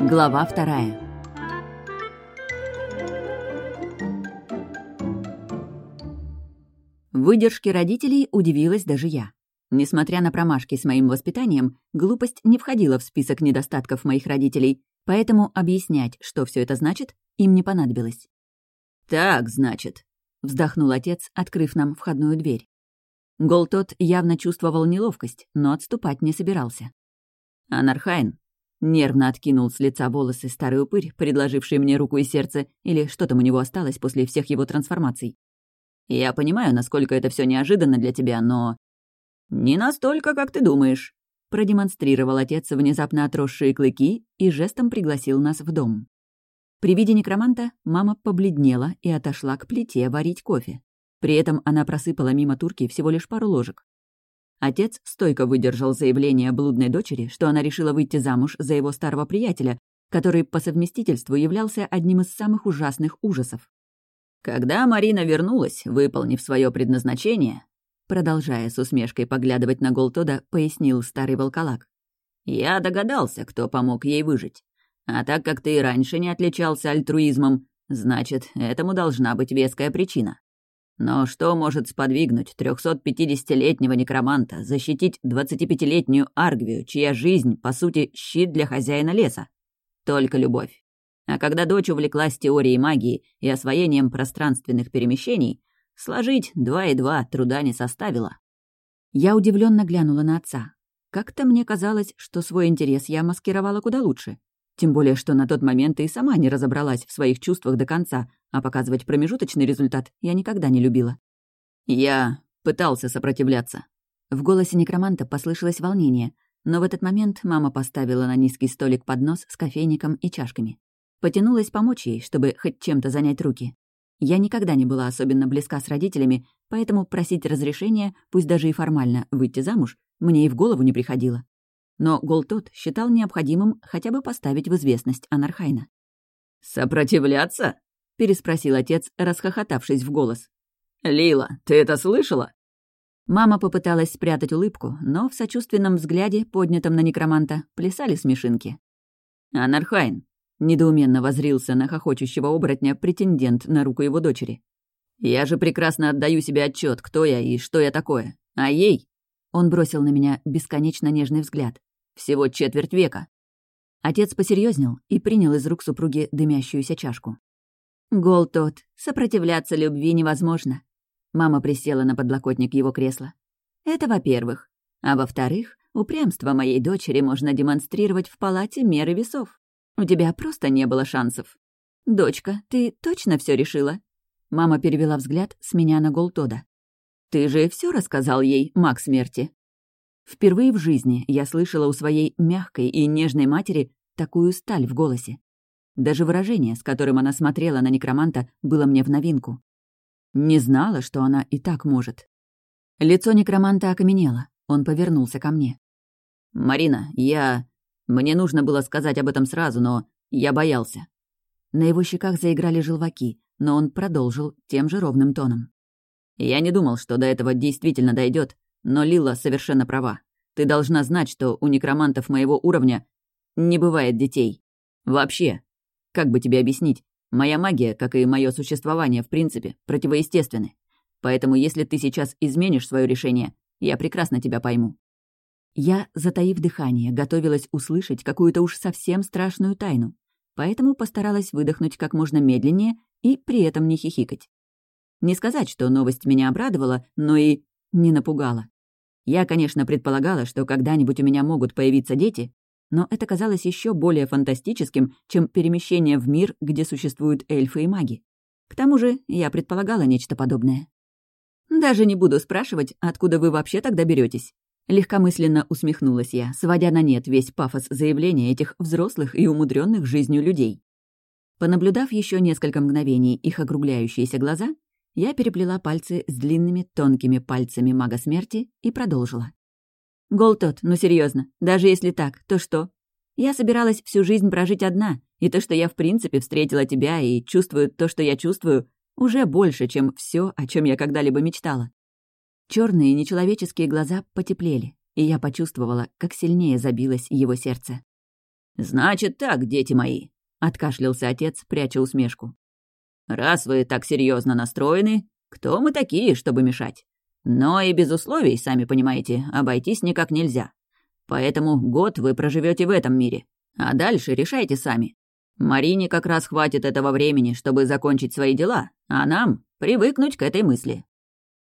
Глава вторая. Выдержке родителей удивилась даже я. Несмотря на промашки с моим воспитанием, глупость не входила в список недостатков моих родителей, поэтому объяснять, что все это значит, им не понадобилось. «Так, значит», — вздохнул отец, открыв нам входную дверь. Голтот явно чувствовал неловкость, но отступать не собирался. «Анархайн», — нервно откинул с лица волосы старый упырь, предложивший мне руку и сердце, или что там у него осталось после всех его трансформаций. «Я понимаю, насколько это все неожиданно для тебя, но «Не настолько, как ты думаешь», — продемонстрировал отец внезапно отросшие клыки и жестом пригласил нас в дом. При виде некроманта мама побледнела и отошла к плите варить кофе. При этом она просыпала мимо турки всего лишь пару ложек. Отец стойко выдержал заявление блудной дочери, что она решила выйти замуж за его старого приятеля, который по совместительству являлся одним из самых ужасных ужасов. Когда Марина вернулась, выполнив свое предназначение, Продолжая с усмешкой поглядывать на Голтода, пояснил старый волколак. «Я догадался, кто помог ей выжить. А так как ты и раньше не отличался альтруизмом, значит, этому должна быть веская причина. Но что может сподвигнуть 350-летнего некроманта защитить 25-летнюю Аргвию, чья жизнь, по сути, щит для хозяина леса? Только любовь. А когда дочь увлеклась теорией магии и освоением пространственных перемещений, Сложить два и два труда не составило. Я удивленно глянула на отца. Как-то мне казалось, что свой интерес я маскировала куда лучше. Тем более, что на тот момент и сама не разобралась в своих чувствах до конца, а показывать промежуточный результат я никогда не любила. Я пытался сопротивляться. В голосе некроманта послышалось волнение, но в этот момент мама поставила на низкий столик поднос с кофейником и чашками. Потянулась помочь ей, чтобы хоть чем-то занять руки. Я никогда не была особенно близка с родителями, поэтому просить разрешения, пусть даже и формально, выйти замуж, мне и в голову не приходило. Но Голтот считал необходимым хотя бы поставить в известность Анархайна. «Сопротивляться?» — переспросил отец, расхохотавшись в голос. «Лила, ты это слышала?» Мама попыталась спрятать улыбку, но в сочувственном взгляде, поднятом на некроманта, плясали смешинки. «Анархайн, Недоуменно возрился на хохочущего оборотня претендент на руку его дочери. «Я же прекрасно отдаю себе отчет, кто я и что я такое. А ей...» Он бросил на меня бесконечно нежный взгляд. «Всего четверть века». Отец посерьезнел и принял из рук супруги дымящуюся чашку. «Гол тот, сопротивляться любви невозможно». Мама присела на подлокотник его кресла. «Это во-первых. А во-вторых, упрямство моей дочери можно демонстрировать в палате меры весов. У тебя просто не было шансов. Дочка, ты точно все решила?» Мама перевела взгляд с меня на Голтода. «Ты же все рассказал ей, маг смерти?» Впервые в жизни я слышала у своей мягкой и нежной матери такую сталь в голосе. Даже выражение, с которым она смотрела на некроманта, было мне в новинку. Не знала, что она и так может. Лицо некроманта окаменело. Он повернулся ко мне. «Марина, я... Мне нужно было сказать об этом сразу, но я боялся. На его щеках заиграли желваки, но он продолжил тем же ровным тоном. Я не думал, что до этого действительно дойдет, но Лила совершенно права. Ты должна знать, что у некромантов моего уровня не бывает детей. Вообще. Как бы тебе объяснить? Моя магия, как и мое существование, в принципе, противоестественны. Поэтому если ты сейчас изменишь свое решение, я прекрасно тебя пойму. Я, затаив дыхание, готовилась услышать какую-то уж совсем страшную тайну, поэтому постаралась выдохнуть как можно медленнее и при этом не хихикать. Не сказать, что новость меня обрадовала, но и не напугала. Я, конечно, предполагала, что когда-нибудь у меня могут появиться дети, но это казалось еще более фантастическим, чем перемещение в мир, где существуют эльфы и маги. К тому же я предполагала нечто подобное. Даже не буду спрашивать, откуда вы вообще тогда беретесь. Легкомысленно усмехнулась я, сводя на нет весь пафос заявления этих взрослых и умудренных жизнью людей. Понаблюдав еще несколько мгновений их округляющиеся глаза, я переплела пальцы с длинными тонкими пальцами мага смерти и продолжила. «Голтот, ну серьезно, даже если так, то что? Я собиралась всю жизнь прожить одна, и то, что я в принципе встретила тебя и чувствую то, что я чувствую, уже больше, чем все, о чем я когда-либо мечтала. Черные нечеловеческие глаза потеплели, и я почувствовала, как сильнее забилось его сердце. «Значит так, дети мои», — откашлялся отец, пряча усмешку. «Раз вы так серьезно настроены, кто мы такие, чтобы мешать? Но и без условий, сами понимаете, обойтись никак нельзя. Поэтому год вы проживете в этом мире, а дальше решайте сами. Марине как раз хватит этого времени, чтобы закончить свои дела, а нам привыкнуть к этой мысли».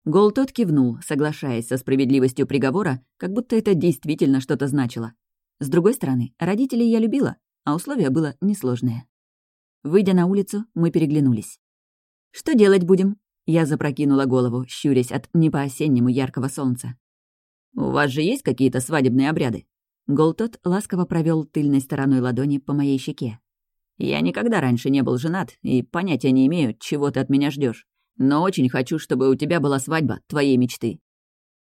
Гол тот кивнул, соглашаясь со справедливостью приговора, как будто это действительно что-то значило. С другой стороны, родителей я любила, а условие было несложное. Выйдя на улицу, мы переглянулись. «Что делать будем?» Я запрокинула голову, щурясь от не по-осеннему яркого солнца. «У вас же есть какие-то свадебные обряды?» Голтот ласково провел тыльной стороной ладони по моей щеке. «Я никогда раньше не был женат и понятия не имею, чего ты от меня ждешь. Но очень хочу, чтобы у тебя была свадьба твоей мечты».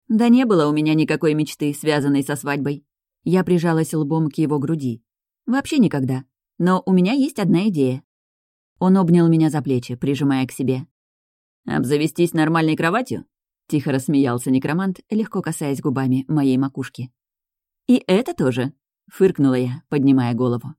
«Да не было у меня никакой мечты, связанной со свадьбой», я прижалась лбом к его груди. «Вообще никогда. Но у меня есть одна идея». Он обнял меня за плечи, прижимая к себе. «Обзавестись нормальной кроватью?» Тихо рассмеялся некромант, легко касаясь губами моей макушки. «И это тоже», — фыркнула я, поднимая голову.